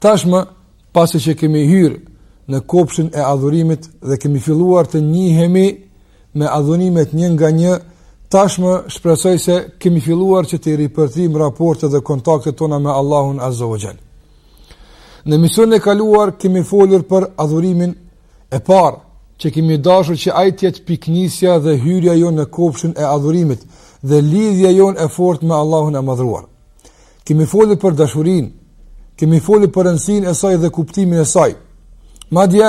Tashmë, pasi që kemi hyrë në kopshin e adhurimit dhe kemi filluar të njihemi me adhurimet një nga një, tashmë shpresoj se kemi filluar që t'i ripërtërijmë raportet dhe kontaktet tona me Allahun Azza ue Xhel. Në emisionin e kaluar kemi folur për adhurimin e parë, që kemi dashur që ai të jetë pikënisja dhe hyrja jonë në kopshin e adhurimit dhe lidhja jonë e fortë me Allahun e Madhruar. Kemi folur për dashurinë, kemi folur për rëndësinë e saj dhe kuptimin e saj. Madje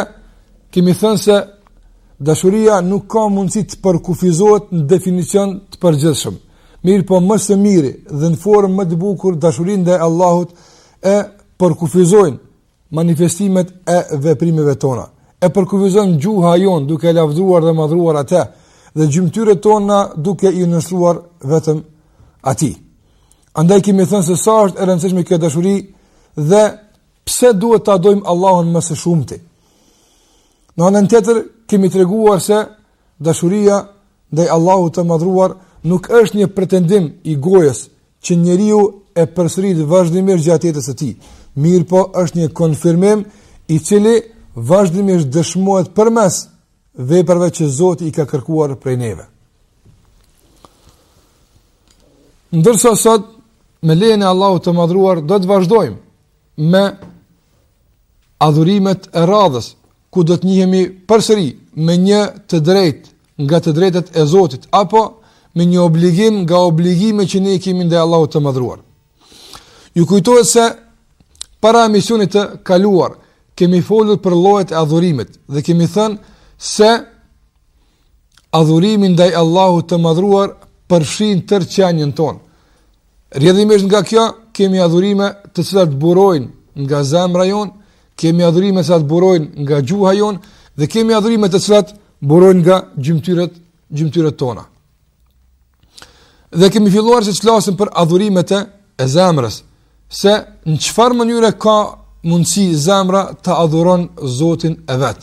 kemi thënë se dashuria nuk ka mundësi të përkufizohet në definicion të përgjithshëm. Mirëpo më së miri dhe në formë më të bukur dashurinë ndaj Allahut e përkufizojnë manifestimet e veprimeve tona. E përkufizon gjuha jonë duke e lavdruar dhe madhruar atë dhe gjymtyrët tona duke iu nënshtruar vetëm atij. Andaj kemi thënë se sa është e rëndësishme kjo dashuri dhe pse duhet ta dojmë Allahun më së shumti. Në anën tjetër kemi treguar se Dashuria ndaj Allahut të Madhruar nuk është një pretendim i gojës që njeriu e përsërit vazhdimisht gjatë jetës së tij, mirëpo është një konfirmim i cili vazhdimisht dëshmohet përmes veprave që Zoti i ka kërkuar prej neve. Ndërsa sot me lejen e Allahut të Madhruar do të vazhdojmë me adhurimet e radhës ku do të njihemi përsëri me një të drejtë nga të drejtat e Zotit apo me një obligim nga obligimet që ne kemi ndaj Allahut të Madhruar. Ju kujtohet se para emisionit të kaluar kemi folur për llojet e adhurimit dhe kemi thënë se adhurimi ndaj Allahut të Madhruar përfshin tërë qenien tonë. Rrjedhimisht nga kjo kemi adhurime të cilat burojnë nga zemra jonë, kemi adhurime të cilat burojnë nga gjuha jonë dhe kemi adhurime të cilat burojnë nga gjymtyrët, gjymtyrët tona. Dhe kemi filluar siç flasim për adhurimet e zemrës, se në çfarë mënyre ka mundësi zemra ta adhuron Zotin e vet.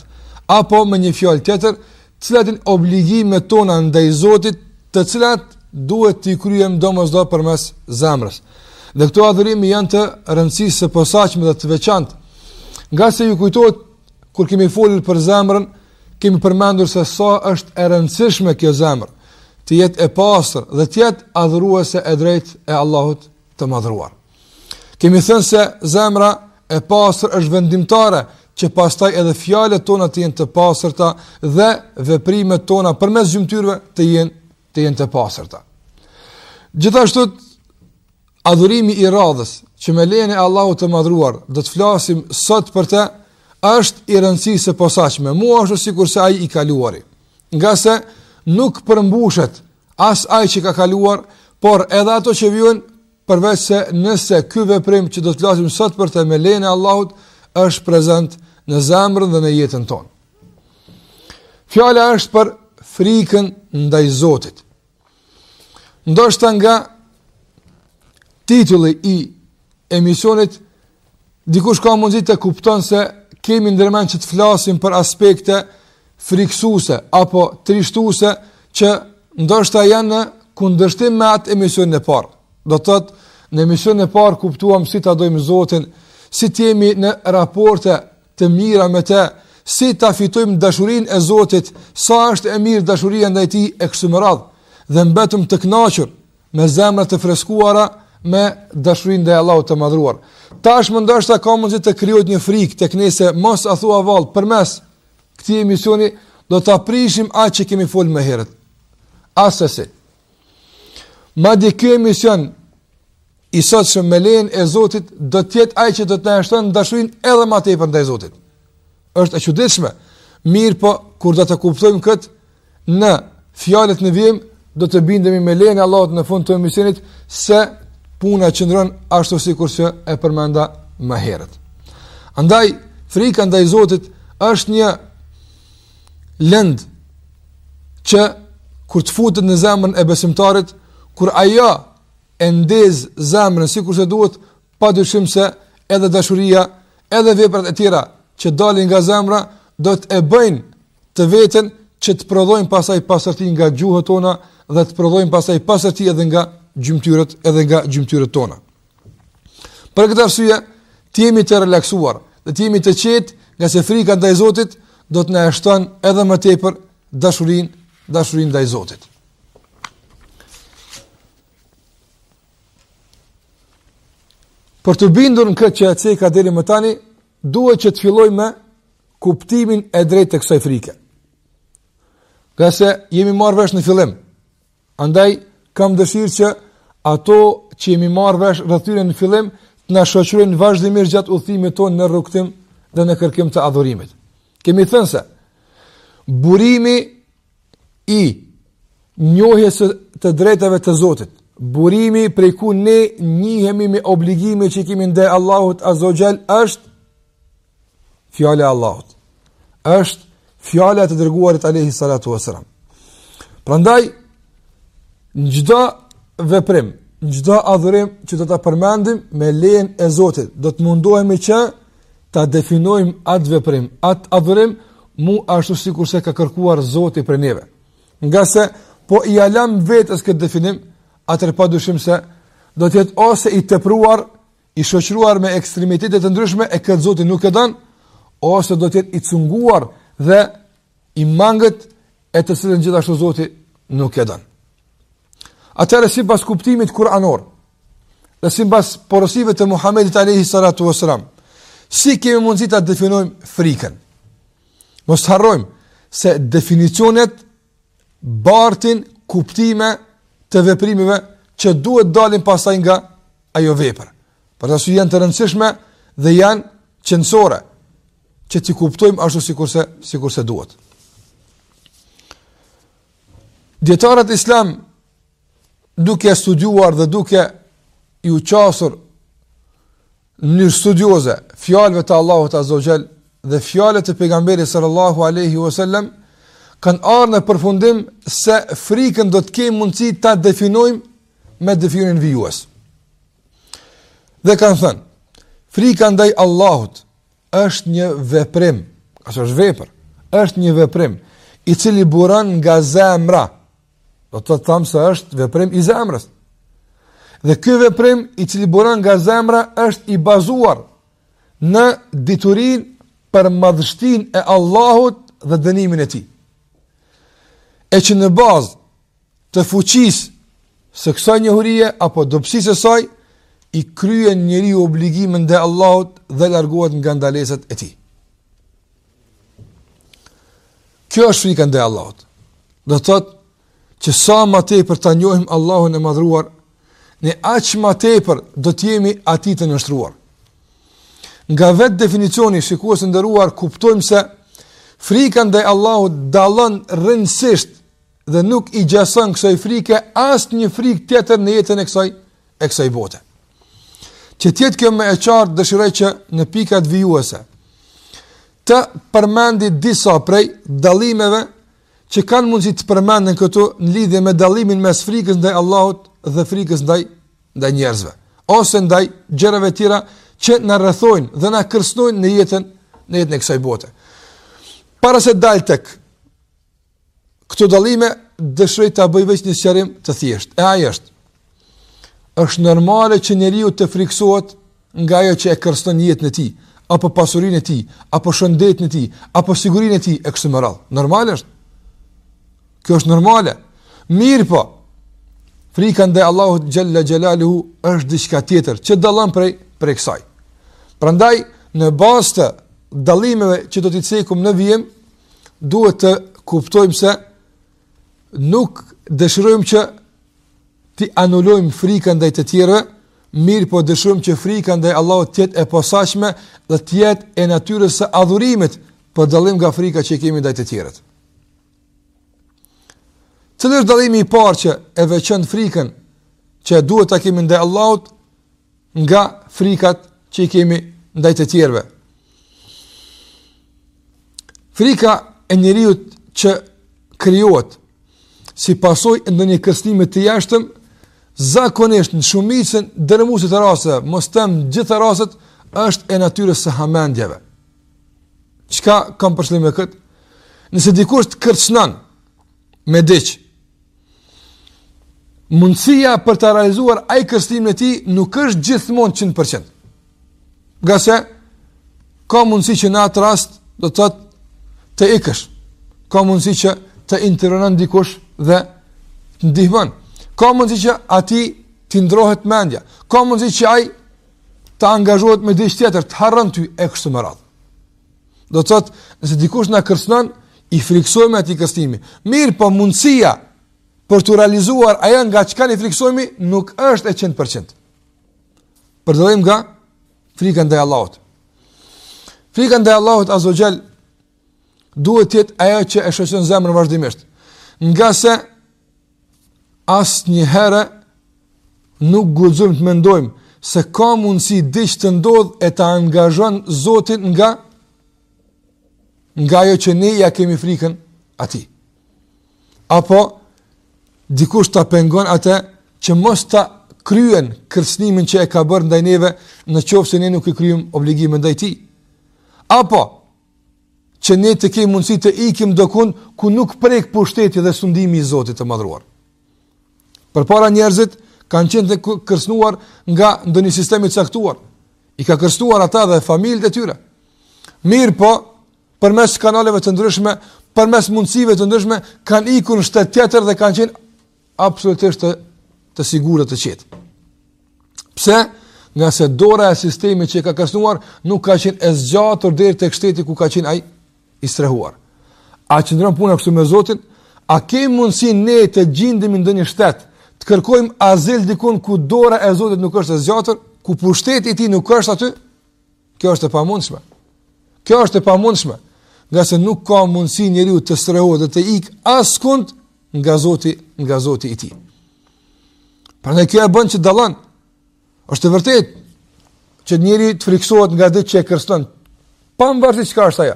Apo me një fjalë tjetër, Cilat janë obligimet tona ndaj Zotit, të cilat duhet t'i kryejmë domosdo përmes zemrës. Dhe këto adhurime janë të rëndësisë së posaçme dhe të veçantë. Ngase ju kujtohet kur kemi folur për zemrën, kemi përmendur se sa është e rëndësishme kjo zemër, të jetë e pastër dhe të jetë adhuruese e drejtë e Allahut të madhruar. Kemi thënë se zemra e pastër është vendimtare që pastaj edhe fjalët tona të jenë të pastërta dhe veprimet tona përmes gjymtyrëve të jenë të jenë të pastërta. Gjithashtu adhurimi i radhës që me lejen e Allahut të madhruar do të flasim sot për të është i rëndësisë së posaçme, po ashtu sikurse ai i kaluari. Ngase nuk përmbushet as ai që ka kaluar, por edhe ato që vijnë Përveçse nëse ky veprim që do të flasim sot për të me lejen e Allahut, është prezent në zemrën dhe në jetën tonë. Fjala është për frikën ndaj Zotit. Ndoshta nga titulli i emisionit Dikush ka mundësi të kupton se kemi ndërmend që të flasim për aspekte frikësuese apo trishtuese që ndoshta janë në kundërshtim me atë emisionin e parë. Do të thotë në emisionin e parë kuptuam si ta dojmë Zotin, si të jemi në raporte të mira me të, si ta fitojmë dashurinë e Zotit, sa është e mirë dashuria ndaj tij e kështu me radhë dhe mbetëm të kënaqur. me zemra të freskuara me dashurinë ndaj Allahut të Madhruar. Tashmë ndoshta ka mundësi të krijohet një frikë tek ne se mos a thua vallë përmes këtij emisioni do ta prishim atë që kemi fol më herët. Asesi. Madje ky emision i sotshëm me lejen e Zotit do të jetë ai që do të na shton dashurinë edhe më tepër ndaj Zotit. Është e çuditshme. Mirëpo kur do të kuptojmë këtë, në fjalët në vijim, do të bindemi me lejen e Allahut në fund të emisionit se puna qëndron ashtu sikurse e përmenda më herët. Andaj, frika ndaj Zotit është një lëndë që kur të futet në zemrën e besimtarit, kur ajo e ndez zemrën sikurse duhet, Pa dyshim se edhe dashuria, edhe veprat e tjera që dalin nga zemra, do të e bëjnë të vetën që të prodhojnë pastaj pastërti nga gjuhët tona dhe të prodhojnë pastaj pastërti edhe nga gjymtyrët edhe nga gjymtyrët tona. Për këtë arsye, të jemi të relaksuar dhe të jemi të qetë ngase frika ndaj Zotit do të na shton edhe më tepër dashurinë, dashurinë ndaj Zotit. Për t'u bindur në këtë që e ceka deri më tani, duhet që të filloj me kuptimin e drejtë të kësaj frike. Ngase jemi marrë vesh në fillim, andaj kam dëshirë që ato që jemi marrë vesh rreth tyre në fillim, të na shoqërojnë vazhdimisht gjatë udhëtimit tonë në rrugëtim dhe në kërkim të adhurimit. Kemi thënë se, burimi i njohjes së të drejtave të Zotit, burimi prej ku ne njihemi me obligimet që i kemi ndaj Allahut Azza wa Jall është fjala e Allahut. Është fjala e të dërguarit alayhi salatu wasalam. Prandaj në çdo veprim, në çdo adhurim që do ta përmendim me lejen e Zotit, do të mundohemi që ta definojmë atë veprim, atë adhurim, mu ashtu sikurse ka kërkuar Zoti prej neve. Ngase, po ia lamë vetes këtë definim, atëherë pa dyshim se, do të jetë ose i tepruar, i shoqëruar me ekstremitete të ndryshme, e këtë Zoti nuk e don, ose do të jetë i cunguar dhe i mangët e të cilën gjithashtu Zoti nuk e don. Atëherë sipas kuptimit kuranor, dhe sipas porosive të Muhamedit alayhi salatu wasalam, si kemi mundësi ta definojmë frikën? Mos të harrojmë se definicionet bartin kuptime të veprimeve që duhet dalin pastaj nga ajo vepër. Për atë arsye janë të rëndësishme dhe janë qenësore. që t'i kuptojmë ashtu sikurse sikurse duhet. Dijetarët islamë duke studiuar dhe duke iu qasur në mënyrë studioze fjalëve të Allahut Azza wa Jall dhe fjalëve të pejgamberit sallallahu alaihi wasallam kanë ardhur në përfundim se frikën do të kemi mundësi ta definojmë me definimin vijues. Dhe kanë thënë, frika ndaj Allahut është një veprim, ose është vepër, është një veprim, i cili buron nga zemra, do të thotë se është veprim i zemrës. Dhe ky veprim i cili buron nga zemra është i bazuar në diturinë për madhështinë e Allahut dhe dënimin e tij. E që në bazë, të fuqisë së kësaj njohurie apo dobësisë së saj i kryen njeriu obligimet ndaj Allahut dhe largohet nga ndalesat e tij. Kjo është frika ndaj Allahut. Do të thotë që sa ma tepër ta njohim Allahun e madhruar, ne aq ma tepër do të jemi atij të nënshtruar. Nga vetë definicioni shikues i nderuar kuptojmë se frika ndaj Allahut dallon rrënjësisht dhe nuk i gjason kësaj frike asnjë frikë tjetër në jetën e kësaj, e kësaj bote. Që të jetë kjo më e qartë dëshiroj që në pikat vijuese, t'i përmendi disa prej dallimeve që kanë mundësi të përmenden këtu në lidhje me dallimin mes frikës ndaj Allahut dhe frikës ndaj, ndaj njerëzve, ose ndaj gjërave tjera që na rrethojnë dhe na kërcënojnë në jetën, në jetën e kësaj bote. Para se të dal tek këto dallime dëshiroj ta bëj veç një sqarim të thjeshtë. E ajo është. Është normale që njeriu të frikësohet nga ajo që e kërcënon jetën e tij, apo pasurinë e tij, apo shëndetin e tij, apo sigurinë e tij e kështu me radhë. Normale është. Kjo është normale. Mirëpo, frika ndaj Allahut xhel-le xhelaluhu është diçka tjetër që dallon prej prej kësaj. Prandaj në bazë të dallimeve që do t'i cekim në vijim, duhet të kuptojmë se nuk dëshirojmë që t'i anulojmë frikat ndaj të tjerëve, mirëpo dëshirojmë që frika ndaj Allahut të jetë e posaçshme dhe të jetë e natyrës së adhurimit, për dallim nga frika që kemi ndaj të tjerëve. Cili është dallimi i parë që e veçon frikën që duhet ta kemi ndaj Allahut nga frikat që i kemi ndaj të tjerëve. Frika e njeriut që krijohet si pasojë e ndonjë kërcënimi të jashtëm, zakonisht në shumicën dërmuese të rasteve, mos them gjithë rastet, është e natyrës së hamendjeve. Çka kam për qëllim me kët? Nëse dikush të kërcënon me diç. Mundësia për ta realizuar ai kërcënimin e tij nuk është gjithmonë 100%. Ngase ka mundësi që në atë rast do të thotë të ikësh. Ka mundësi që të intervenon dikush dhe të ndihmon. Ka mundësi që atij t'i ndrohet mendja. Ka mundësi që ai të angazhohet me diç tjetër, të harron ty e kështu me radhë. Do të thotë, nëse dikush na kërcënon, i frikësohemi atij kërcënimi. Mirëpo mundësia për t'u realizuar ajo nga çka ne frikësohemi nuk është e 100%. Për dallim nga frika ndaj Allahut. Frika ndaj Allahut azze ue xhel duhet të jetë ajo që e shoqëron zemrën vazhdimisht. Ngase asnjëherë nuk guxojmë të mendojmë se ka mundësi diç të ndodhë e ta angazhon Zotin nga nga ajo që ne ia kemi frikën atij. Apo, dikush ta pengon atë që mos ta kryen kërcënimin që e ka bërë ndaj neve në qoftë se ne nuk i kryejmë obligimet ndaj tij. Apo, që ne të kemi mundësi të ikim dikund ku nuk prek pushteti dhe sundimi i Zotit të madhruar. Përpara njerëzit kanë qenë të kërcënuar nga ndonjë sistem i caktuar. I ka kërcënuar ata dhe familjet e tyre. Mirëpo, përmes kanaleve të ndryshme, përmes mundësive të ndryshme, kanë ikur në shtet tjetër dhe kanë qenë Absolutisht të, të sigurt dhe të qetë. Pse? Ngase dora e sistemit që i ka kërcënuar nuk ka qenë e zgjatur deri tek shteti ku ka qenë ai i strehuar. A qëndron puna kështu me Zotin? A kemi mundësi ne të gjindemi në ndonjë shtet të kërkojmë azil dikund ku dora e Zotit nuk është e zgjatur, ku pushteti i tij nuk është aty, Kjo është e pamundshme. Kjo është e pamundshme, ngase nuk ka mundësi njeriu të strehohet dhe të ik askund nga Zoti, nga Zoti i tij. Prandaj kjo e bën që dallon. Është e vërtetë që njeriu t'i friksohet nga diç që e kërcënon. Pavarësisht çka është ajo.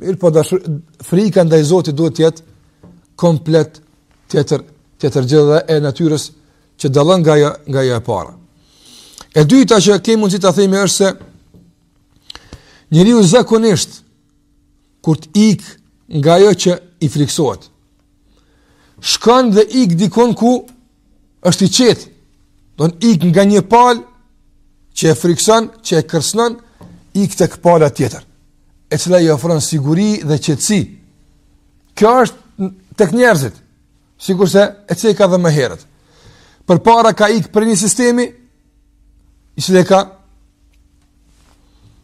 Mirëpo dashur, frika ndaj Zotit duhet të jetë komplet tjetër, tjetër gjë dhe e natyrës që dallon nga ajo nga ajo e para. E dyta që kemi mundësi ta themi është se njeriu zakonisht kur të ik nga ajo që i friksohet shkon dhe ik dikund ku është i qetë. Do t'ik nga një palë që e frikson, që e kërcënon, ik tek pala tjetër, e cila i ofron siguri dhe qetësi. Kjo është tek njerëzit. Sikurse e ceka dhe më herët. Përpara ka ik prej një sistemi i cili ka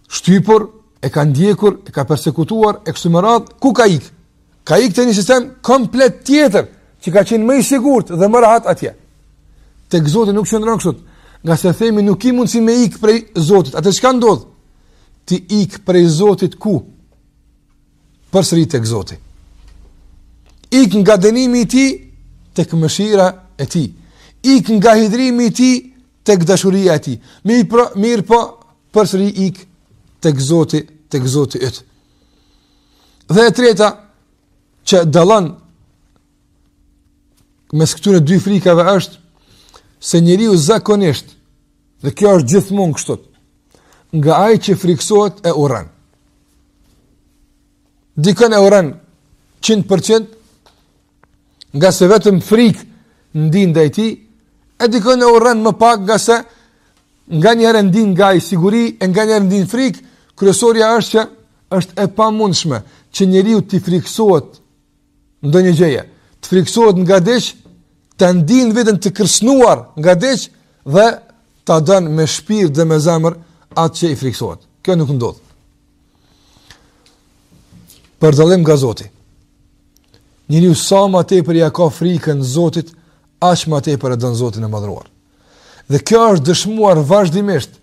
shtypur, e ka ndjekur, e ka persekutuar e kështu me radhë, ku ka ik? Ka ik te një sistem komplet tjetër që ka qenë më i sigurt dhe më rahat atje. Tek Zoti nuk qëndron kështu. Ngase themi nuk ki mundsi me ik prej Zotit. Atëherë çka ndodh? Ti ik prej Zotit ku? përsëri tek Zoti. Ik nga dënimi i tij tek mëshira e tij. Ik nga hidhërimi i tij tek dashuria e tij. Mirëpo, mirëpo, përsëri ik tek Zoti, tek Zoti yt. Dhe e treta që dallon mes këtyre dy frikave është se njeriu zakonisht dhe kjo është gjithmonë kështu. Nga ai që frikësohet e urren. Dikënd e urren 100% ngase vetëm frikë ndin ndaj tij, e dikënd e urren më pak ngase nganjëherë ndin nga ai siguri, e nganjëherë ndin frikë, kryesoria është që është e pamundshme që njeriu t'i friksohet ndonjë gjëje, të frikësohet nga diç, ta ndinë veten të kërcënuar nga diç dhe ta donë me shpirt dhe me zemër atë që i frikësohet. Kjo nuk ndodh. Për dallim nga Zoti. Njeriu sa ma tepër ia ka frikën Zotit, aq ma tepër e donë Zotin e madhëruar. Dhe kjo është dëshmuar vazhdimisht,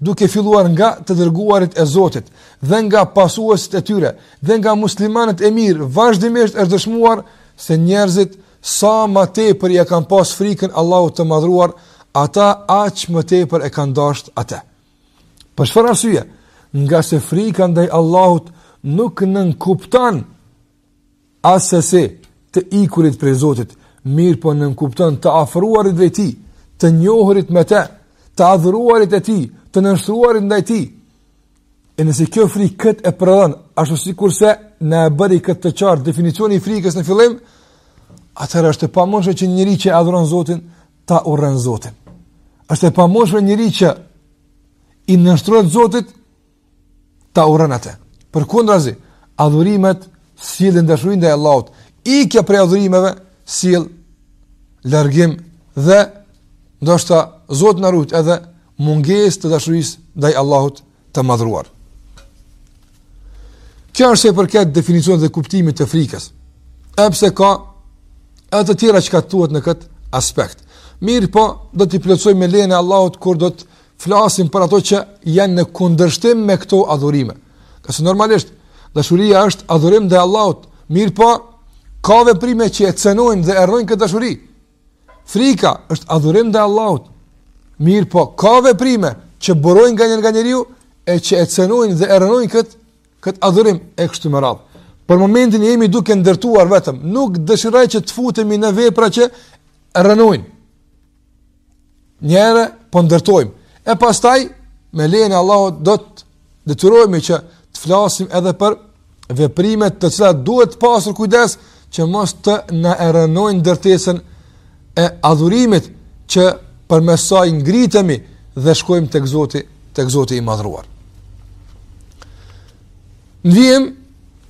duke filluar nga të dërguarit e Zotit, dhe nga pasuesit e tyre, dhe nga muslimanët e mirë, vazhdimisht është dëshmuar se njerëzit sa ma tepër ia kanë pas frikën Allahut të madhëruar, ata aq më tepër e kanë dasht atë. Për çfarë arsye, ngase frika ndaj Allahut nuk nënkupton Assesi të ikurit prej Zotit, mirëpo nënkupton të afruarit drejt tij, të njohërit me te, të adhuruarit e tij, të nënshtruarit ndaj tij. E nëse kjo frikë këtë e prodhon, ashtu sikurse na e bëri këtë të qartë, definicioni i frikës në fillim, atëherë është e pamundshme që një njeri që e adhuron Zotin, ta urren Zotin. është e pamundshme një njeri që i nënshtrohet Zotit, ta urren atë. Përkundrazi, adhurimet sjellin dashuri ndaj Allahut. Ikja prej adhurimeve sjell largim dhe ndoshta Zoti na ruajt edhe mungesë të dashurisë ndaj Allahut të madhëruar. Kjo është sa i përket definicionit dhe kuptimit të frikës. Edhe pse ka edhe të tjera që ka të thuhet në këtë aspekt. Mirëpo, do t'i plotësojmë me lejen e Allahut kur do të flasim për ato që janë në kundërshtim me këto adhurime. Ngase normalisht dashuria është adhurim ndaj Allahut, mirëpo ka veprime që e cenojnë dhe e rrënojnë këtë dashuri. Frika është adhurim ndaj Allahut. Mirëpo ka veprime që burojnë nga një nga njeriu e që e cenojnë dhe e rrënojnë këtë këtë adhurim e kështu me radhë. Për momentin jemi duke ndërtuar vetëm, nuk dëshiroj që të futemi në vepra që rrënojnë. Njëherë po ndërtojmë. E pastaj me lejen e Allahut do të detyrohemi që të flasim edhe për veprimet të cilat duhet të pasur kujdes që mos të na e rrënojnë ndërtesën e adhurimit që përmes saj ngritemi dhe shkojmë tek Zoti, tek Zoti i madhëruar. Në vijim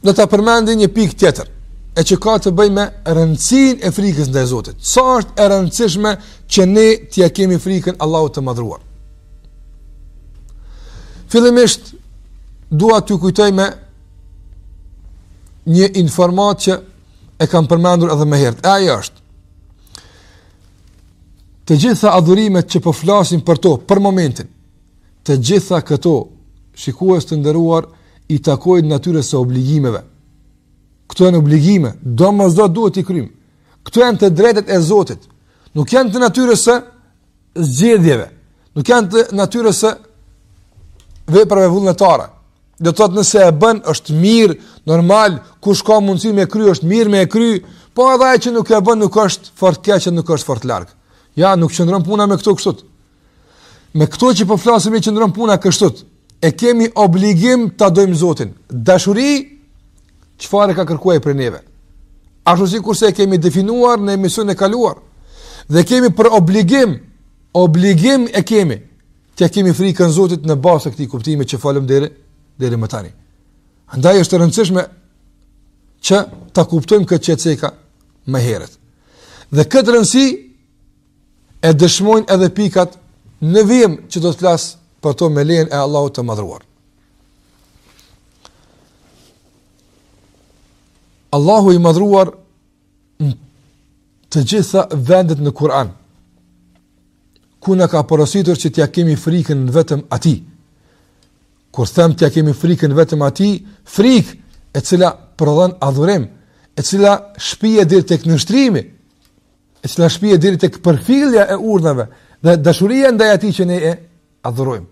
do ta përmendi një pikë tjetër, e që ka të bëjë me rëndësinë e frikës ndaj Zotit. Sa është e rëndësishme që ne t'ia kemi frikën Allahut të madhëruar. Fillimisht dua t'ju kujtoj me një informatë që e kam përmendur edhe më herët. E ajo është Të gjitha adhurimet që po flasim për to për momentin, Të gjitha këto, shikues të nderuar, i takojnë natyrës së obligimeve. Këto janë obligime, domosdo duhet t'i kryjmë. Këto janë të drejtat e Zotit. Nuk janë të natyrës së zgjedhjeve. Nuk janë të natyrës së veprave vullnetare. Do të thotë nëse e bën është mirë, normal, kush ka mundësi me kry është mirë me e kry, po edhe ai që nuk e bën nuk është fort keqet, nuk është fort larg. Ja, nuk qëndron puna me këto kështu. Me këto që po flasim ne qëndron puna kështu. E kemi obligim ta dojmë Zotin. Dashuri çfarë ka kërkuar prej neve. Ashtu sikurse e kemi definuar në emisionin e kaluar. Dhe kemi për obligim, obligim e kemi t'ja kemi frikën Zotit në bazë të këtij kuptimi që folëm deri më tani. Andaj është e rëndësishme që ta kuptojmë këtë çështje më herët. Dhe këtë rëndësi E dëshmojnë edhe pikat në vijim që do të flas për to me lejen e Allahut të madhruar. Allahu i madhruar në të gjitha vendet në Kur'an, ku na ka porositur që t'ja kemi frikën vetëm atij. Kur them t'ja kemi frikën vetëm atij, frikë e cila prodhon adhurim, e cila shpije deri tek nënshtrimi, e cila shpije deri tek përfillja e urdhnave, dhe dashuria ndaj atij që ne e adhurojmë.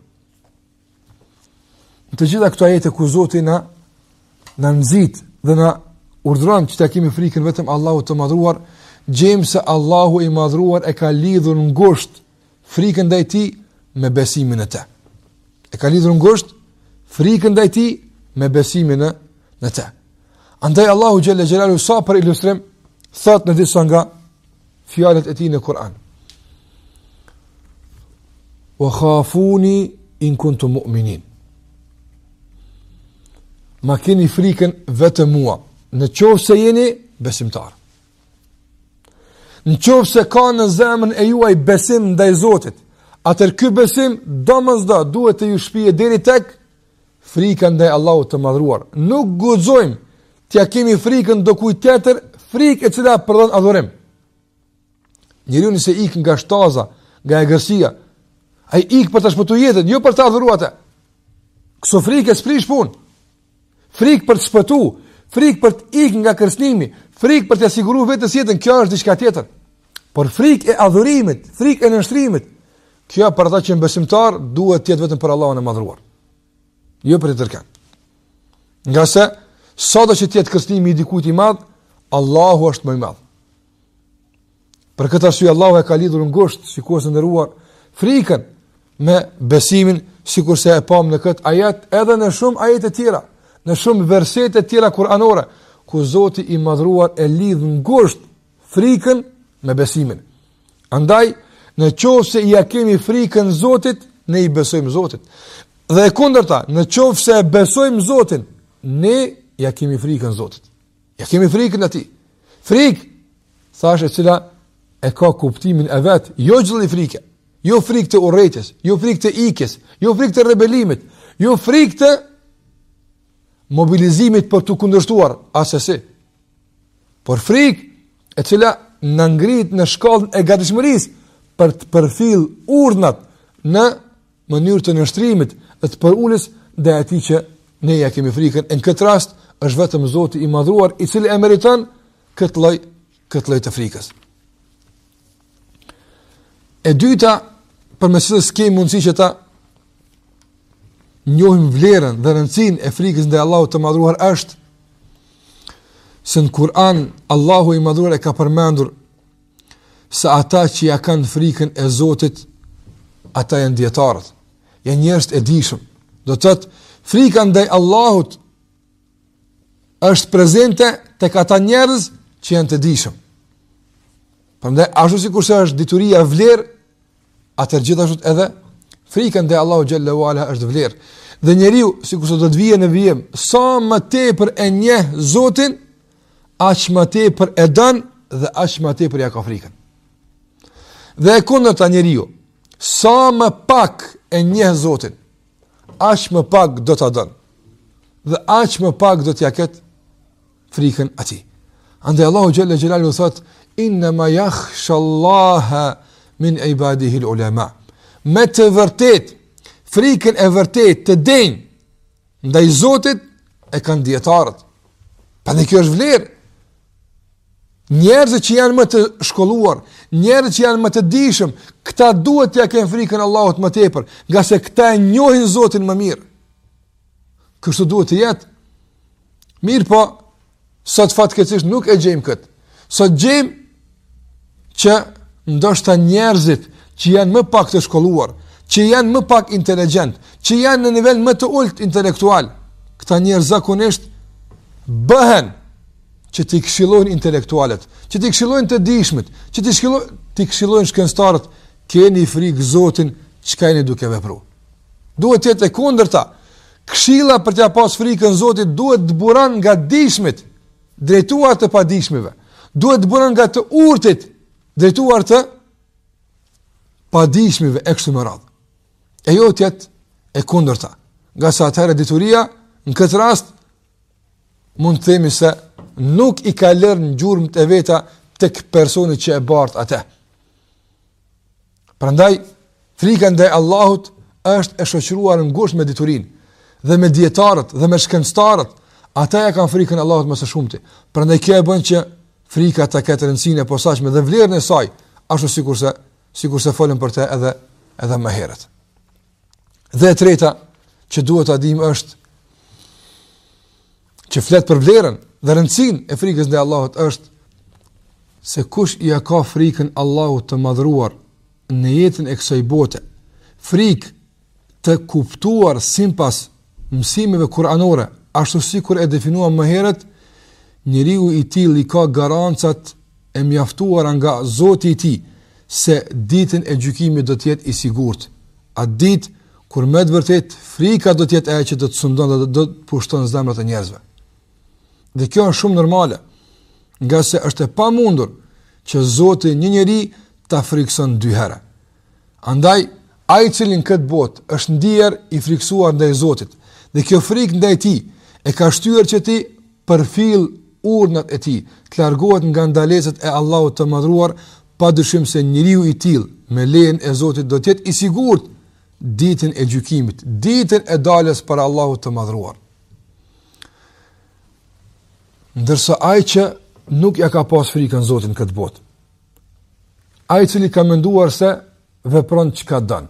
Në të gjitha këto ajete ku Zoti na nxit dhe na urdhëron që t'ja kemi frikën vetëm Allahut të Madhruar, gjejmë se Allahu i Madhruar e ka lidhur ngushtë frikën ndaj tij me besimin në të. E ka lidhur ngusht frikën ndaj tij me besimin në të. Andaj Allahu xhalla xhelalu sa për ilustrim thotë në disa nga fjalët e tij në Kur'an. Wa khafuni in kuntum mu'minin. Ma keni frikën vetëm mua, në qoftë se jeni besimtarë. Në qoftë se ka në zemrën e juaj besim ndaj Zotit, atëherë ky besim domosdo duhet të ju shpije deri tek frika ndaj Allahut të madhruar. Nuk guxojmë t'ja kemi frikën dokujt tjetër frikë e cila prodhon adhurim. Njeriu nëse ik nga shtaza, nga egërsira, ai ik për ta shpëtu jetën, jo për ta adhuru atë. Këso frike s'prish punë. Frikë për të shpëtu, frikë për të ikë nga kërcënimi, frikë për t'ia siguru vetes jetën, kjo është diçka tjetër. Por frikë e adhurimit, frikë e nënshtrimit, kjo për ata që janë besimtarë duhet të jetë vetëm për Allahun e madhruar. Jo për tjetërkënd. Ngase, sado që të jetë kërcënimi i dikujt i madh, Allahu është më i madh. Për këtë arsye Allahu e ka lidhur ngushtë, sikurse, të nderuar, frikën me besimin, sikurse e pamë në këtë ajet edhe në shumë ajete të tjera, në shumë versete të tjera kuranore, ku Zoti i madhëruar e lidh ngushtë frikën me besimin. Andaj, në qoftë se ia kemi frikën Zotit, ne i besojmë Zotit. Dhe e kundërta, në qoftë se e besojmë Zotin, ne ia kemi frikën Zotit. Ia kemi frikën atij. Frikë, thashë, e cila e ka kuptimin e vet, jo çdo lloj frike, jo frikë të urrejtjes, jo frikë të ikjes, jo frikë të rebelimit, jo frikë të mobilizimit për të kundërshtuar, asesi. Por frikë, e cila na ngrit në shkallën e gatishmërisë për të përfill urdhnat në mënyrë të nënshtrimit dhe të përuljes ndaj atij që ne ia kemi frikën. Në këtë rast është vetëm Zoti i Madhëruar i cili e meriton këtë lloj këtë lloj të frikës. E dyta, përmes së cilës kemi mundësi që ta njohim vlerën dhe rëndësinë e frikës ndaj Allahut të Madhëruar është se në Kur'an Allahu i Madhëruar e ka përmendur se ata që ia kanë frikën e Zotit, ata janë dijetarët, janë njerëzit e dijshëm. Do të thotë, frika ndaj Allahut është prezente tek ata njerëz që janë të dijshëm. Prandaj, ashtu sikurse është dituria vlerë, Atëherë gjithashtu edhe frika ndaj Allahu xhel-le ve ala është vlerë. Dhe njeriu sikurse do të vijë në vijim, sa më tepër e njeh Zotin, aq më tepër e don dhe aq më tepër ia ka frikën. Dhe e kundërta njeriu, sa më pak e njeh Zotin, aq më pak do ta don. Dhe aq më pak do t'ia ketë frikën atij. Andaj Allahu xhel-le xhelaluhu thotë, innema jahshallahe min ibadihil ulema. Me të vërtetë, frikën e vërtetë, të denjë, ndaj Zotit e kanë dijetarët. Prandaj kjo është vlerë. Njerëzit që janë më të shkolluar, njerëzit që janë më të dijshëm, këta duhet t'ia kenë frikën Allahut më tepër, ngase këta e njohin Zotin më mirë. Kështu duhet të jetë, Mirëpo, sot fatkeqësisht nuk e gjejmë këtë. Sot gjejmë që ndoshta njerëzit që janë më pak të shkolluar, që janë më pak inteligjentë, që janë në nivel më të ulët intelektual, këta njerëz zakonisht bëhen që t'i këshillojnë intelektualët, që t'i këshillojnë të dijshmit, që t'i këshillojnë, t'i këshillojnë shkencëtarët, keni frikë Zotin çka jeni duke vepru. Duhet të jetë e kundërta. Këshilla për ta pas frikën Zotit duhet të buron nga dijshmit, drejtuar të padijshmive. Duhet të buron nga të urtit, drejtuar të padijshmive e kështu me radhë. E jo të jetë e kundërta. Ngase atëherë dituria në këtë rast mund të themi se nuk i ka lënë gjurmët e veta tek personi që e bart atë. Prandaj frika ndaj Allahut është e shoqëruar ngushtë me diturinë dhe me dietarët dhe me shkencëtarët, ata ia kanë frikën Allahut më së shumti. Prandaj kjo e bën që frika ta ketë rëndësinë e posaçme dhe vlerën e saj, ashtu sikurse sikurse folëm për të edhe edhe më herët. Dhe e treta që duhet ta dimë është që flet për vlerën dhe rëndësinë e frikës ndaj Allahut është se kush ia ka frikën Allahut të madhëruar në jetën e kësaj bote, frikë të kuptuar simpas mësimeve kuranore, ashtu sikur e definuam më herët, njeriu i tillë i ka garancat e mjaftuara nga Zoti i tij se ditën e gjykimit do të jetë i sigurt. Atë ditë kur me të vërtetë frika do të jetë ajo që do të sundon dhe do të pushton zemrat e njerëzve. Dhe kjo është shumë normale, ngase është e pamundur që Zoti një njeri ta frikëson dy herë. Andaj, ai i cili në këtë botë është ndier i frikësuar ndaj Zotit, dhe kjo frikë ndaj Tij e ka shtyrë që t'i përfill urdhrat e Tij, të largohet nga ndalesat e Allahut të Madhëruar, padyshim se njeriu i tillë, me lejen e Zotit, do të jetë i sigurt ditën e gjykimit, ditën e daljes para Allahut të Madhëruar. Ndërsa ai që nuk ia ka pas frikën Zotit në këtë botë, Ai i cili ka menduar se vepron çka don,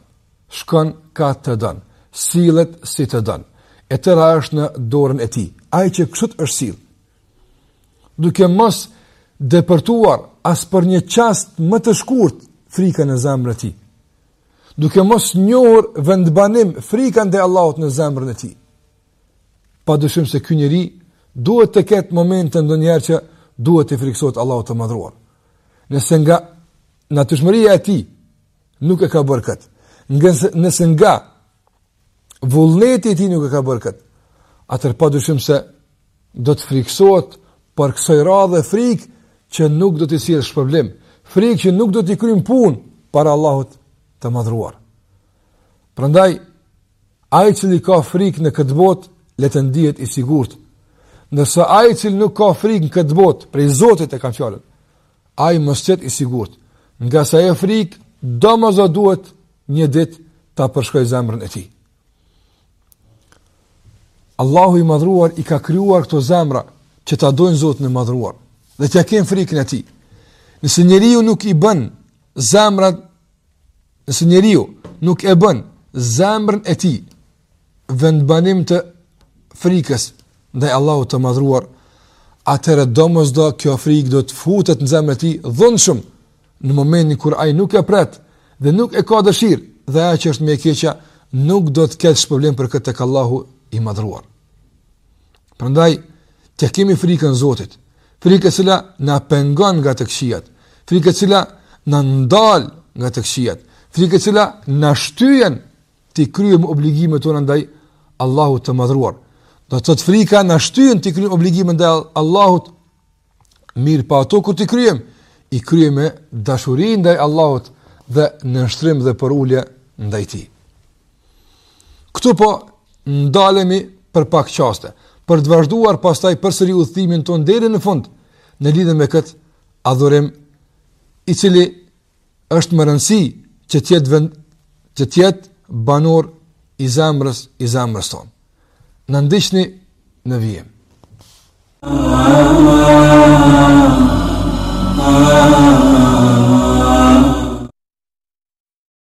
shkon ka të don, sillet si të don. E tëra është në dorën e tij. Ai që kështu është sill. Duke mos depërtuar as për një çast më të shkurtë frika në zemrën e tij. Duke mos njohur vendbanim frika ndaj Allahut në zemrën e tij. Pa dyshim se ky njeri duhet të ketë momente ndonjëherë që duhet t'i frikësohet Allahut të madhëruar. Nëse nga natyrshmëria e tij nuk e ka bërë këtë, nëse nga vullneti i tij nuk e ka bërë këtë, atëherë pa dyshim se do të frikësohet por kësaj radhe frikë që nuk do t'i sjellë shpërblim, frikë që nuk do t'i kryen punë para Allahut të madhëruar. Prandaj ai i cili ka frikë në këtë botë le të ndihet i sigurt. Ndërsa ai i cili nuk ka frikë në këtë botë prej Zotit e kam fjalën, ai mos të jetë i sigurt. Ngase frika domosdo duhet një dit ta përshkojë zemrën e tij. Allahu i madhruar i ka kryuar këto zemra që ta dojnë Zotin e madhruar dhe t'ia kenë frikën e tij. Nëse njeriu nuk i bën zemrat Nëse njeriu nuk e bën zemrën e tij vendbanim të frikës ndaj Allahut të madhruar, atëherë domosdo kjo frikë do të futet në zemrën e tij dhunshëm në momentin kur ai nuk e pret dhe nuk e ka dëshirë dhe ajo që është më e keqja nuk do të ketë shpërblim për këtë tek Allahu i madhruar. Prandaj t'ia kemi frikën Zotit, frikë e cila na pengon nga të këqijat, frikë e cila na ndal nga të këqijat, frikë e cila na shtyen t'i kryejmë obligimet tona ndaj Allahut të Madhruar. Do të thotë frika na shtyen t'i kryejmë obligimet ndaj Allahut Mirëpo ato kur t'i kryejmë, i kryejmë me dashuri ndaj Allahut dhe nënshtrim dhe përulje ndaj tij. Këtu po ndalemi për pak çaste, për të vazhduar pastaj përsëri udhëtimin tonë deri në fund, në lidhe me këtë adhurim, i cili është me rëndësi që të jetë vend që të jetë banor i zemrës i zemrës tonë. Na ndiqni në vijim.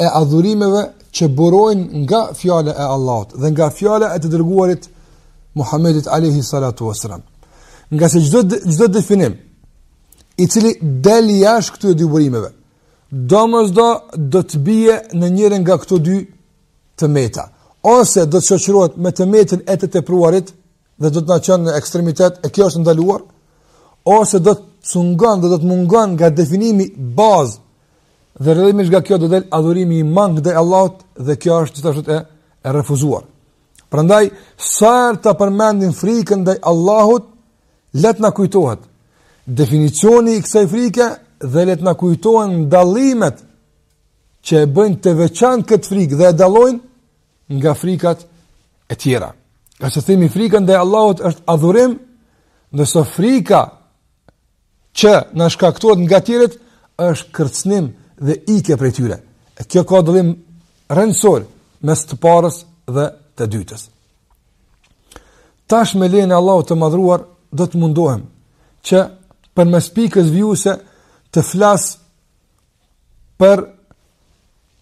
e adhurimeve që burojnë nga fjala e Allahut dhe nga fjala e të dërguarit Muhammedit alayhi salatu wasalam. Ngase çdo çdo definim i cili del jashtë këtyre dy burimeve, domosdo do të bie në njërën nga këto dy të meta, ose do të shoqërohet me të metën e të tepruarit, dhe do të na çon në ekstremitet e kjo është ndaluar ose do të cungon dhe do të mungon nga definimi bazë dhe rrjedhimisht nga kjo do del adhurimi i mangët ndaj Allahut dhe kjo është gjithashtu e, e refuzuar. Prandaj, sa herë ta përmendim frikën ndaj Allahut, le të na kujtohet definicioni i kësaj frike dhe le të na kujtohen dallimet që e bëjnë të veçantë këtë frikë dhe e dallojnë nga frikat e tjera. Ngase themi frika ndaj Allahut është adhurim, ndërsa frika që na shkaktohet nga tjerët është kërcënim dhe ikje prej tyre. E kjo ka dallim rrënjësor mes të parës dhe të dytës. Tash me lejen e Allahut të madhruar do të mundohem që përmes pikës vijuese të flas për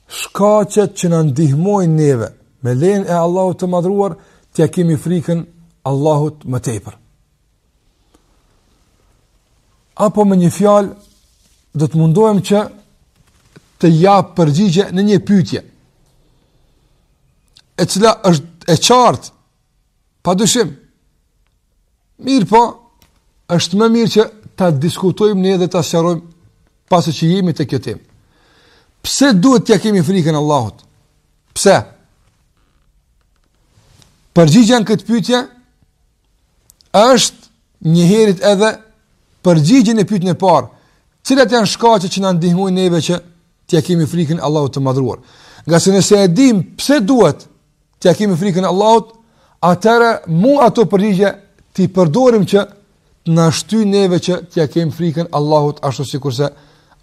shkaqet që na ndihmojnë neve, me lejen e Allahut të madhëruar, t'ia kemi frikën Allahut më tepër. Apo me një fjalë, do të mundohem që të jap përgjigje në një pyetje, e cila është e qartë, Pa dyshim. Mirëpo, është më mirë që ta diskutojmë ne dhe ta sqarojmë pasi që jemi te kjo temë. Pse duhet t'ia kemi frikën Allahut? Pse? Përgjigja në këtë pyetje është njëherit edhe përgjigje e pyetjes së parë. Cilat janë shkaqet që na ndihmojnë neve që t'ia kemi frikën Allahut të madhëruar? Ngase nëse e dimë pse duhet t'ia kemi frikën Allahut, atëherë mu ato përgjigje t'i përdorim që të na shtyjnë neve që t'ia kemi frikën Allahut ashtu sikurse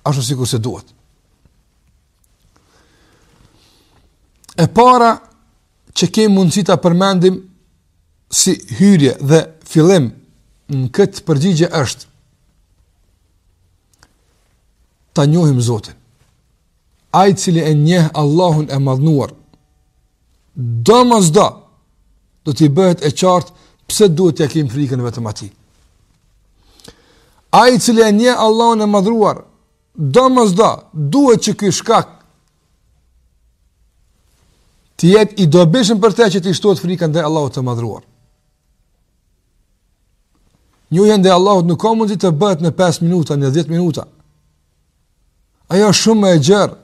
ashtu sikurse duhet. E para që kemi mundësi ta përmendim si hyrje dhe fillim në këtë përgjigje është ta njohim Zotin. Ai i cili e njeh Allahun e madhëruar, domosdo do t'i bëhet e qartë pse duhet t'ia kemi frikën vetëm atij. Ai i cili e njeh Allahun e madhëruar, domosdo duhet që ky shkak të jetë i dobishëm për të që t'i shtohet frika ndaj Allahut të madhëruar. Njohja ndaj Allahut nuk ka mundësi të bëhet në 5 minuta, në 10 minuta. Ajo është shumë më e gjerë.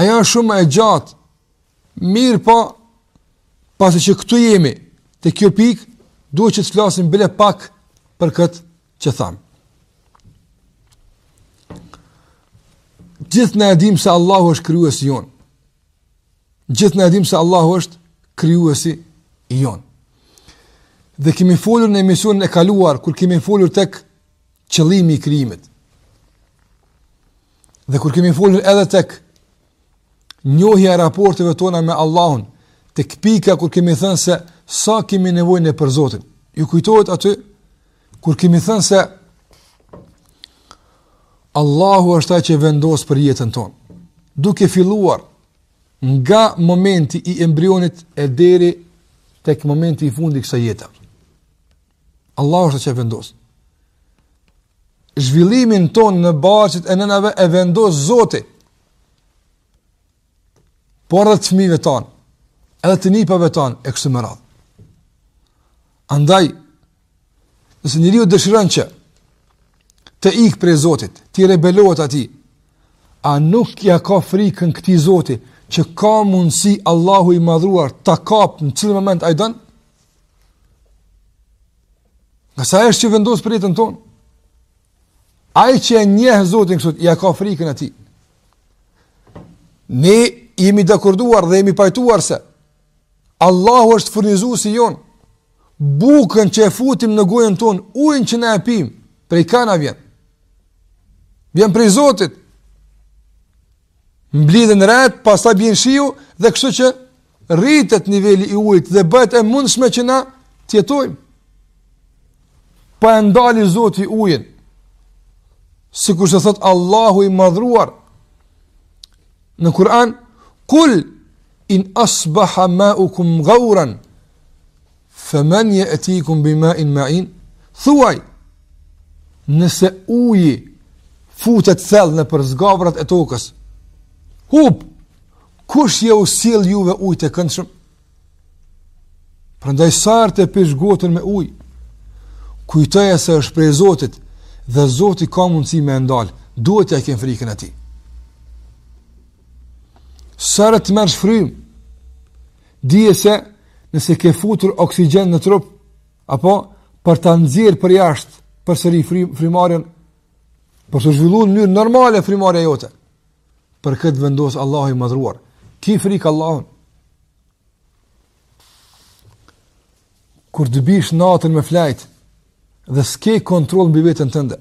Ajo është shumë më e gjatë. Mirëpo, pasi që këtu jemi, te kjo pikë, duhet që të flasim bile pak për këtë që thamë. Gjithë ne e dimë se Allahu është krijuesi jonë. Gjithë ne e dimë se Allahu është krijuesi jonë. Dhe kemi folur në emisionin e kaluar, kur kemi folur tek qëllimi i krijimit. Dhe kur kemi folur edhe tek njohja e raporteve tona me Allahun, tek pika kur kemi thënë se sa kemi nevojë ne për Zotin. Ju kujtohet aty kur kemi thënë se Allahu është ai që vendos për jetën tonë. Duke filluar nga momenti i embrionit e deri tek momenti i fundit të kësaj jete. Allahu është ai që vendos. Zhvillimin tonë në barqet e nënave e vendos Zoti. Por edhe të fëmijëve tanë, edhe të nipave tanë e kështu me radhë. Andaj nëse njeriu dëshiron që të ikë prej Zotit, t'i rebelohet atij, a nuk ia ka frikën këtij Zoti që ka mundsi Allahu i madhruar ta kapë në cilin moment ai don? Nëse është që vendos për jetën tonë, ai që e njeh Zotin kështu, ia ka frikën atij. Ne jemi dakorduar dhe jemi pajtuar se, Allahu është furnizuesi jonë, bukën që e futim në gojën tonë, ujin që ne e pimë, prej kah na vjen, vjen prej Zotit, mblidhen retë, pastaj bien shiu dhe kështu që rritet niveli i ujit dhe bëhet e mundshme që na të jetojmë. Po e ndali Zoti ujin. Sikur se thotë Allahu i madhruar në Kur'an, "Kul in asbaha ma'ukum ghawran" Femen je'tikum bimain ma'in, thuaj, nëse uji futet thellë nëpër zgavrat e tokës, hup, kush jua sjell juve ujë të këndshëm? Prandaj sa herë ta pish gotën me ujë, kujtoje se është prej Zotit, dhe Zoti ka mundësi me e ndalë, duhet t'ia kemi frikën atij. Sa herë të marrësh frymë, Dije se nëse ke futur oksigjen në trup, apo për ta nxjerrë përjashtë përsëri frymëmarrjen, për t'u zhvillu në mënyrë normale frymëmarrja jote. Për këtë vendos Allahu i madhruar. Ki frikë Allahun. Kur të bish natën me fjetë dhe s'ke kontroll mbi veten tënde,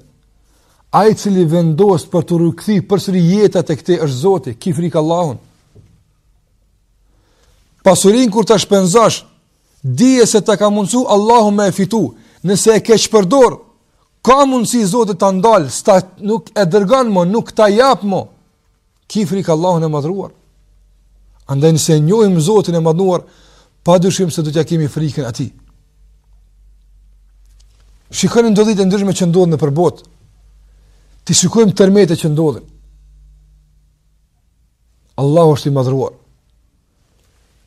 ai i cili vendos për t'u rikthy përsëri jeta te ti është Zoti, ki frikë Allahun. Pasurinë kur ta shpenzosh, dije se ta ka mundësu Allahu me e fitu, nëse e keqpërdor, ka mundësi Zoti ta ndalë, s'ta nuk e dërgan mo, nuk ta jap mo, ki frikë Allahun e madhruar. Andaj nëse njohim Zotin e madhruar, pa dyshim se do t'ia kemi frikën atij. Shikoni ndodhitë e ndryshme që ndodhin nëpër botë, t'i shikojmë tërmetet që ndodhin, Allahu është i madhruar.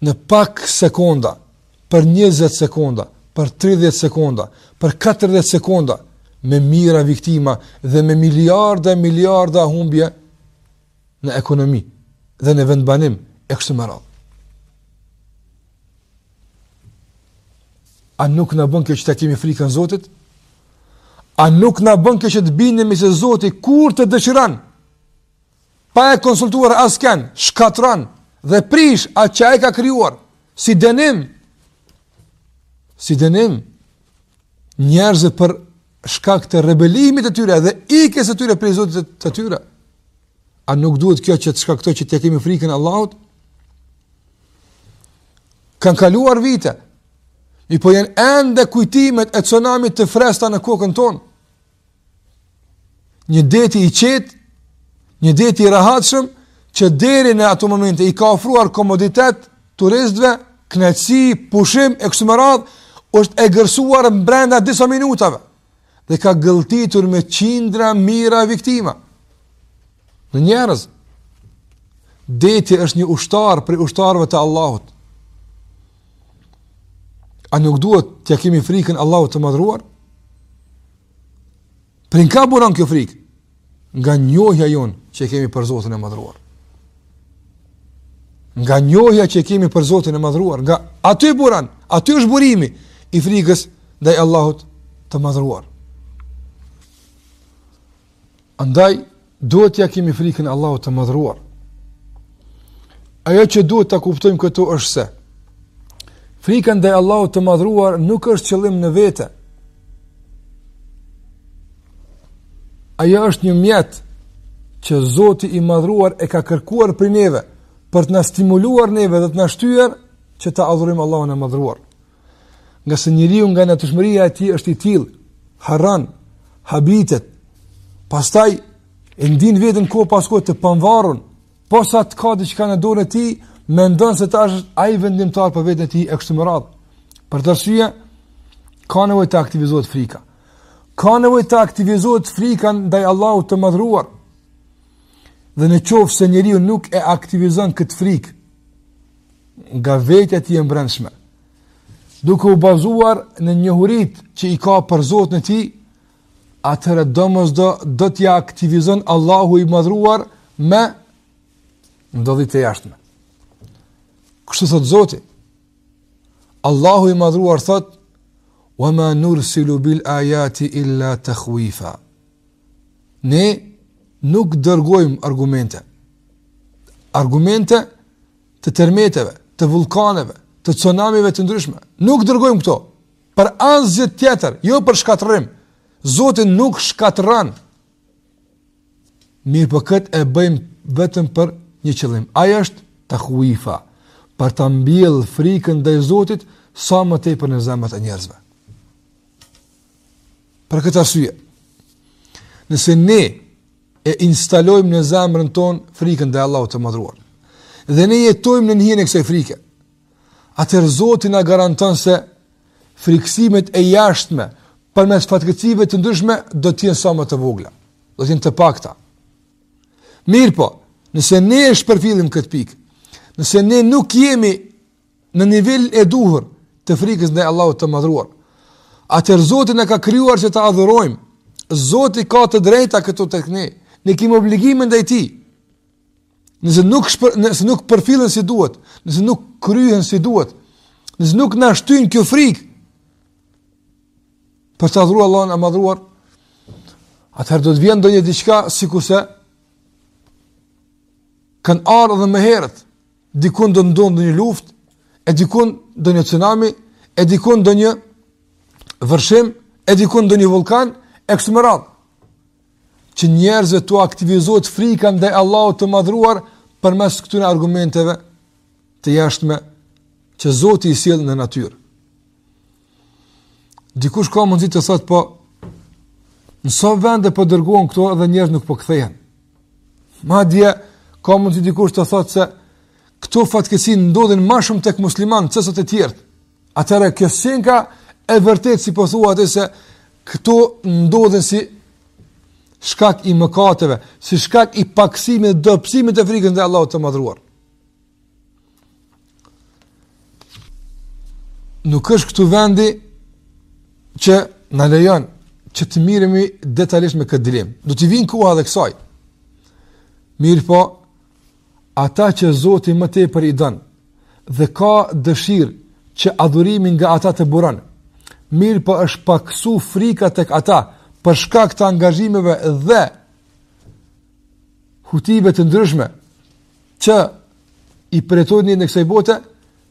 Në pak sekonda, për 20 sekonda, për 30 sekonda, për 40 sekonda, me mijëra viktima dhe me miliarda e miliarda humbje në ekonomi dhe në vendbanim e kështu me radhë. A nuk na bën kjo që t'ia kemi frikën Zotit? A nuk na bën kjo që të bindemi se Zoti kur të dëshiron? pa e konsultuar askënd, shkatërron dhe prish atë që ai ka krijuar si dënim si dënim njerëzve për shkak të rebelimit të tyre dhe ikjes së tyre prej Zotit të, të tyre. A nuk duhet kjo që të shkaktojë që t'ia kemi frikën Allahut? Kanë kaluar vite, e po janë ende kujtimet e tsunamit të freskëta në kokën tonë. Një det i qetë, një det i rahatshëm, që deri në ato momente i ka ofruar komoditet turistëve, kënaqësi, pushim, e kështu me radhë, është egërsuar brenda disa minutave, dhe ka gëlltitur me qindra mijëra viktima në njerëz. Deti është një ushtar prej ushtarëve të Allahut. A nuk duhet t'ia kemi frikën Allahut të madhruar? Prej nga buron kjo frikë? Nga njohja jonë që e kemi për Zotin e madhruar. Nga njohja që e kemi për Zotin e madhruar. Nga aty buron, aty është burimi i frikës ndaj Allahut të madhruar. Andaj, duhet t'ia kemi frikën Allahut të madhruar. Ajo që duhet ta kuptojmë këtu është se, frika ndaj Allahut të madhruar nuk është qëllim në vete. Ajo është një mjet që Zoti i madhruar e ka kërkuar prej neve, për të na stimuluar neve dhe të na shtyrë që ta adhurojmë Allahun e madhruar. Ngase njeriu nga natyrshmëria e tij është i tillë, harran, habitet. Pastaj e ndin veten kohë pas kohë të panvarun, posa të ka diçka në dorën e tij, mendon se tash është ai vendimtar për veten e tij e kështu me radhë. Për atë arsye ka nevojë të aktivizohet frika. Ka nevojë të aktivizohet frika ndaj Allahut të madhruar. Dhe në qoftë se njeriu nuk e aktivizon këtë frikë, nga vetja e tij e mbrendshme, duke u bazuar në njohuritë që i ka për Zotin e tij, atëherë domosdo do t'ia aktivizon Allahu i madhruar me ndodhi të jashtme. Kështu thotë Zoti. Allahu i madhruar thotë: "Wa ma nursilu bil ayati illa takhwifa." Ne nuk dërgojmë argumente. Argumente të tërmeteve, të vullkaneve, të tsunamive të ndryshme. Nuk dërgojmë këto për asgjë tjetër, jo për shkatërrim. Zoti nuk shkatërron. Mirëpo këtë e bëjmë vetëm për një qëllim. Ai është tahuifa, për ta mbjellë frikën ndaj Zotit, sa më tepër në zemrat e njerëzve. Për këtë arsye, nëse ne e instalojmë në zemrën tonë frikën ndaj Allahut të madhruar, dhe ne jetojmë nën hijen e kësaj frike, atëherë Zoti na garanton se frikësimet e jashtme përmes fatkeqësive të ndryshme do t'jenë sa më të vogla, do t'jenë të pakta. Mirëpo, nëse ne e shpërfillim këtë pikë, nëse ne nuk jemi në nivelin e duhur të frikës ndaj Allahut të Madhruar. Atëherë Zoti na ka krijuar që ta adhurojmë. Zoti ka të drejta këtu tek ne. Ne kemi obligime ndaj Tij. Nëse nuk shpër, nëse nuk përfillen si duhet, nëse nuk kryhen si duhet, nëse nuk na shtyn kjo frikë për të adhuruar Allahun e Madhruar, atëherë do të vjen ndonjë diçka sikurse kanë ardhur edhe më herët dikun do ndodhë ndonjë luftë, e dikun ndonjë tsunami, e dikun ndonjë vërshim, e dikun ndonjë vullkan, e kështu me radhë. Që njerëzve t'u aktivizohet frika ndaj Allahut të madhruar përmes këtyre argumenteve të jashtme që Zoti i sjell në natyrë. Dikush ka mundësi të thotë po në sa vende po dërgohen këto edhe njerëzit nuk po kthehen. Madje ka mundësi dikush të thotë se këto fatkeqësi ndodhin më shumë tek muslimanët sesa te të tjerët. Atëherë kjo s'qenka e vërtetë si po thua ti se këto ndodhin si shkak i mëkateve, si shkak i pakësimit dhe dobësimit të frikës ndaj Allahut të madhruar. Nuk është këtu vendi që na lejon që të merremi detalisht me këtë dilemë. Do t'i vijë koha dhe kësaj. Mirëpo, ata që Zoti më tepër i don dhe ka dëshirë që adhurimi nga ata të buron, mirëpo është pakësu frika tek ata për shkak të angazhimeve dhe hutive të ndryshme, që i përjetojnë në kësaj bote,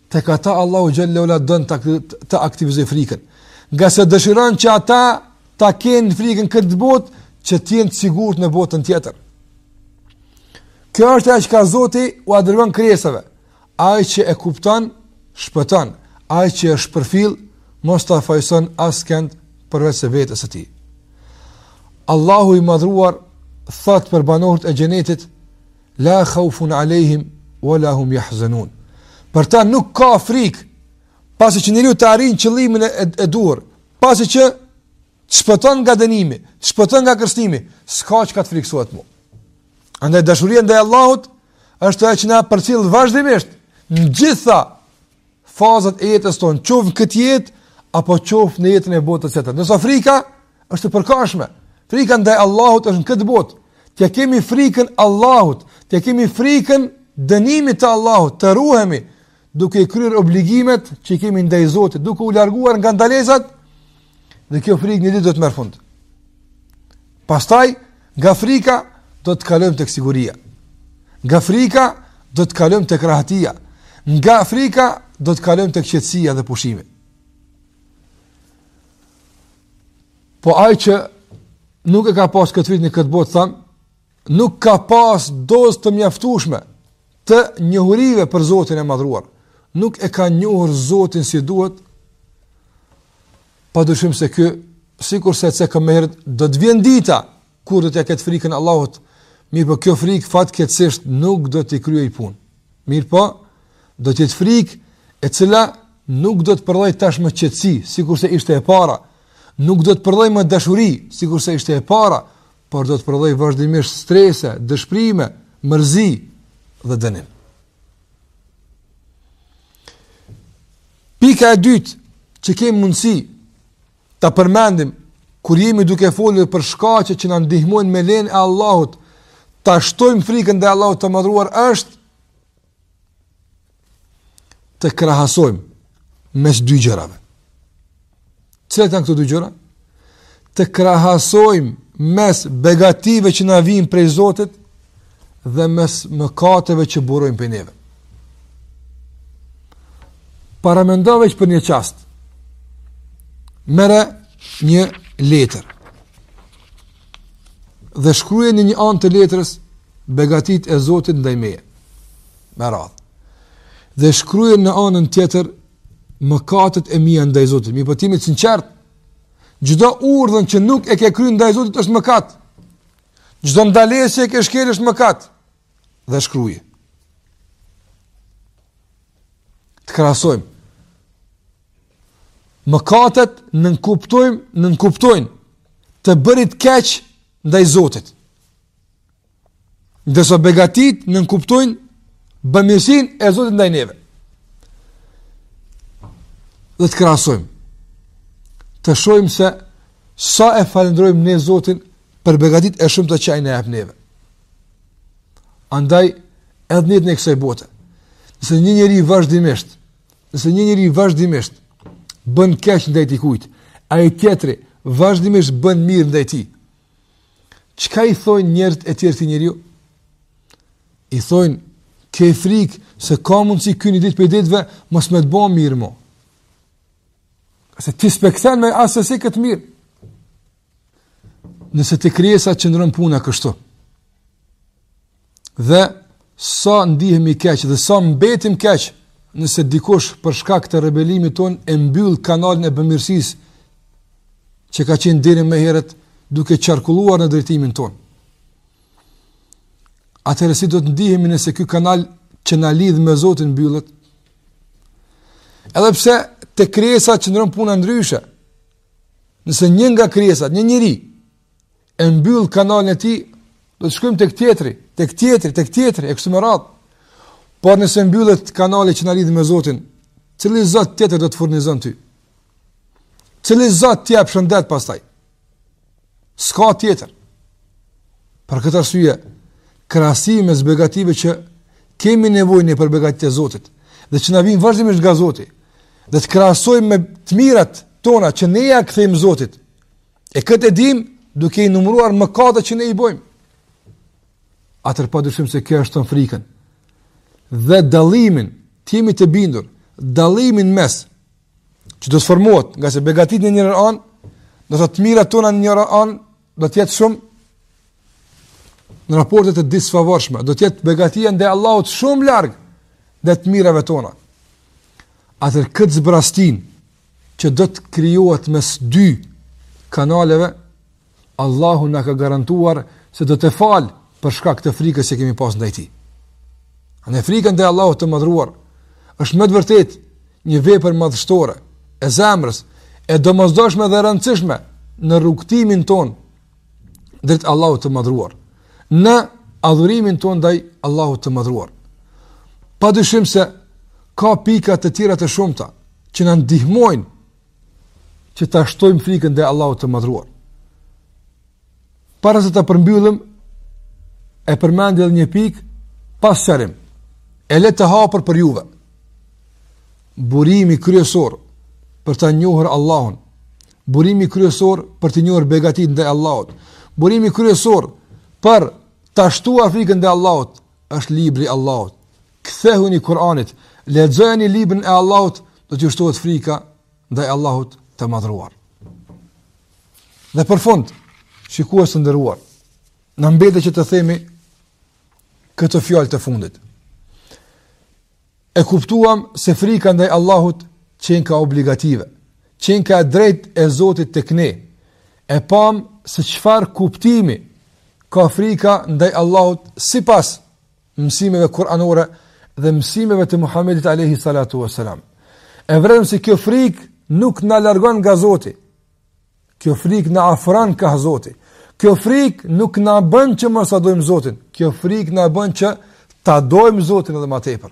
tek ata Allahu Xhelle ue Ala don të, të aktivizojë frikën. Ngase dëshiron që ata ta kenë frikën në këtë botë, që të jenë të sigurt në botën tjetër. Kjo është ajo që ka, Zoti ua dërgon krijesave. Ai që e kupton, shpëton. Ai që e shpërfill, mos ta fajëson askënd përvec se vetes së tij. Allahu i madhëruar thotë për banorët e xhenetit, La khaufun alehim wa la hum yahzanun. Për ta nuk ka frikë, pasi që njeriu ta arrijë qëllimin e, e, e duhur, pasi që shpëton nga dënimi, shpëton nga kërcënimi, s'ka çka të frikësohet më. Andaj dashuria ndaj Allahut është ajo që na përcjell vazhdimisht në të gjitha fazat e jetës tonë, qoftë në këtë jetë, apo qoftë në jetën e botës tjetër. Ndërsa frika është e përkohshme, frika ndaj Allahut është në këtë botë, t'ia kemi frikën Allahut, t'ia kemi frikën dënimit të Allahut, të ruhemi, duke i kryer obligimet që i kemi ndaj Zotit, duke u larguar nga ndalesat, Dhe kjo frikë një ditë do të marrë fund. Pastaj nga frika do të kalojmë tek siguria. Nga frika do të kalojmë tek rahatia. Nga frika do të kalojmë tek qetësia dhe pushimi. Po ai që nuk e ka pas këtë frikë në këtë botë thonë, nuk ka pas dozë të mjaftueshme të njohurive për Zotin e madhëruar, nuk e ka njohur Zotin si duhet, pa dyshim se kjo, sikurse e cekëm më herët, do të vjen dita, kur do t'ia ketë frikën Allahut, mirëpo kjo frikë fatkeqësisht nuk do t'i kryejë punë, mirëpo do të jetë frikë e cila nuk do të prodhojë tashmë qetësi, sikurse ishte e para, nuk do të prodhojë më dashuri, sikurse ishte e para, por do të prodhojë vazhdimisht strese, dëshpërime, mërzi dhe dënim. Pika e dytë që kemi mundësi ta përmendim kur jemi duke folur për shkaqe që na ndihmojnë me lejen e Allahut ta shtojmë frikën ndaj Allahut të madhëruar është të krahasojmë mes dy gjërave. Cilat janë këto dy gjëra? Të krahasojmë mes begative që na vijnë prej Zotit dhe mes mëkateve që burojnë prej neve. Paramendo veç për një çast, merre një letër. Dhe shkruje në një anë të letrës begatitë e Zotit ndaj meje. Me radhë. Dhe shkruje në anën tjetër mëkatet e mia ndaj Zotit. Po të jemi të sinqert. Çdo urdhën që nuk e ke kry ndaj Zotit është mëkat. Çdo ndalesë që e ke shkelë është mëkat. Dhe shkruje. Të krahasojmë Mëkatet nënkuptojmë, nënkuptojnë të bërit keq ndaj Zotit. Ndërsa begatitë nënkuptojnë bëmirësinë e Zotit ndaj neve. Dhe të krahasojmë. Të shohim se sa e falendrojmë ne Zotin për begatitë e shumta që ai na jep neve. Andaj, edhe në jetën e kësaj bote. Nëse një njeri vazhdimisht Nëse një njeri vazhdimisht bën keq ndaj dikujt, ai tjetri vazhdimisht bën mirë ndaj tij. Çka i thojnë njerëzit e tjerë këtij njeriu? I thojnë, ki frikë se ka mundësi ky ni ditë prej ditëve, mos me të bo mirë mo. Se ti s'pe kthen me asesi këtë mirë. Nëse te krijesa qëndron puna kështu. Dhe sa ndihemi keq dhe sa mbetim keq nëse dikush për shkak të rebelimit tonë e mbyll kanalin e bamirësisë që ka qenë deri më herët duke qarkulluar në drejtimin tonë. Atëherë si do të ndihemi nëse ky kanal që na lidh me Zotin mbyllet? Edhe pse te krijesa qëndron puna ndryshe, Nëse një nga krijesat, një njeri e mbyll kanalin e tij, do të shkojmë tek tjetri, tek tjetri, tek tjetri e kështu me radhë. Por nëse mbyllet kanali që na lidh me Zotin, cili Zot tjetër do të furnizon ty? Cili Zot të jep shëndet pastaj? S'ka tjetër. Për këtë arsye, krahasimi mes begative që kemi nevojë ne për begatitë e Zotit dhe që na vijnë vazhdimisht nga Zoti, dhe të krahasojmë me të mirat tona që ne ia kthejmë Zotit. E këtë e dimë duke i numëruar mëkatet që ne i bëjmë. Atëherë pa dyshim se kjo e shton frikën. Dhe dallimin, të jemi të bindur, dallimin mes që do të formohet, ngase begatitë në njërën anë, dhe të mirat tona në njërën anë, do të jetë shumë në raporte të disfavorshme, do të jetë begatia e Allahut shumë larg prej të mirave tona. Atëherë këtë zbrazëtinë që do të krijohet mes dy kanaleve, Allahu na ka garantuar se do të falë për shkak të frikës që kemi pas ndaj tij. E frika ndaj Allahut të madhruar është me të vërtetë një vepër madhështore e zemrës, e domosdoshme dhe e rëndësishme në rrugëtimin tonë drejt Allahut të madhruar, në adhurimin tonë ndaj Allahut të madhruar. Pa dyshim se ka pika të tjera të shumta që na ndihmojnë që ta shtojmë frikën ndaj Allahut të madhruar. Para se ta përmbyllim, e përmendi edhe një pikë, pa sqarim, e lë të hapur për juve. Burimi kryesor për ta njohur Allahun, burimi kryesor për t'i njohur begatitë ndaj Allahut, burimi kryesor për ta shtuar frikën ndaj Allahut, është libri i Allahut. Kthehuni Kur'anit, lexojeni librin e Allahut, do t'ju shtohet frika ndaj Allahut të madhruar. Dhe për fund, shikues të nderuar, na mbetet që të themi këto fjalë të fundit. E kuptuam se frika ndaj Allahut qenka obligative, qenka e drejtë e Zotit tek ne, e pamë se çfarë kuptimi ka frika ndaj Allahut sipas mësimeve kuranore dhe mësimeve të Muhamedit alejhi salatu ve selam. E vërejtëm se kjo frikë nuk na largon nga Zoti. Kjo frikë na afron kah Zoti. Kjo frikë nuk na bën që mos ta dojmë Zotin. Kjo frikë na bën që ta dojmë Zotin edhe më tepër.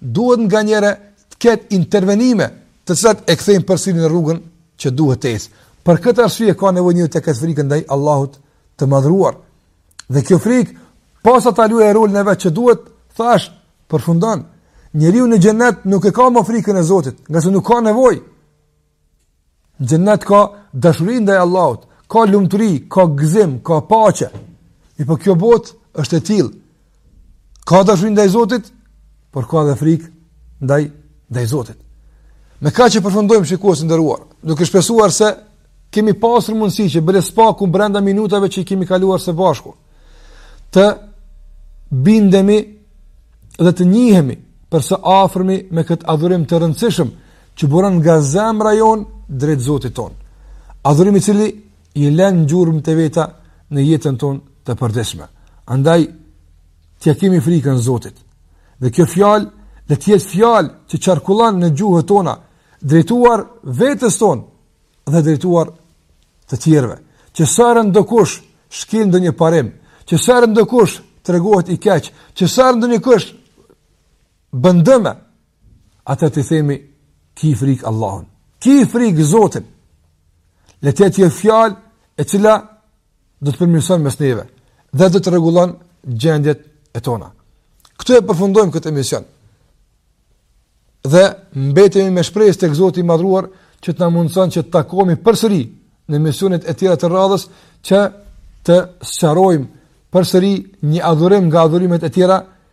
Duhet nganjëherë të ketë intervenime, të cilat e kthejnë përsëri në rrugën që duhet të ecë. Për këtë arsye ka nevojë njeriu të ketë frikë ndaj Allahut të madhruar. Dhe kjo frikë, posa ta luajë rolin e vet që duhet, thashë, përfundon. Njeriu në xhenet nuk e ka më frikën e Zotit, ngase nuk ka nevojë. Në xhenet ka dashuri ndaj Allahut, ka lumturi, ka gëzim, ka paqe. Mirëpo kjo botë është e tillë. Ka dashuri ndaj Zotit, por ka edhe frikë ndaj ndaj Zotit. Me kaq përfundojmë shikues të nderuar, duke shpresuar se kemi pasur mundësi që bile së paku brenda minutave që i kemi kaluar së bashku të bindemi dhe të njihemi për së afërmi me këtë adhurim të rëndësishëm që buron nga zemra jonë drejt Zotit tonë. Adhurim i cili i lë gjurmët e veta në jetën tonë të përditshme. Andaj, t'ia kemi frikën Zotit. Dhe kjo fjalë, le të jetë fjalë që qarkullon në gjuhët tona, drejtuar vetes tonë dhe drejtuar të tjerëve. Që sa herë ndokush shkel ndonjë parim, që sa herë ndokush tregohet i keq, që sa herë ndonjëkush bën dëme, atëherë t'i themi, ki frikë Allahun, ki frikë Zotin, le të jetë fjalë e cila do të përmirëson mes neve dhe do të rregullon gjendjet e tona. Këtu e përfundojmë këtë emision. Dhe mbetemi me shpresë tek Zoti i Madhëruar që të na mundëson që të takohemi përsëri në emisionet e tjera të radhës që të sqarojmë përsëri një adhurim nga adhurimet e tjera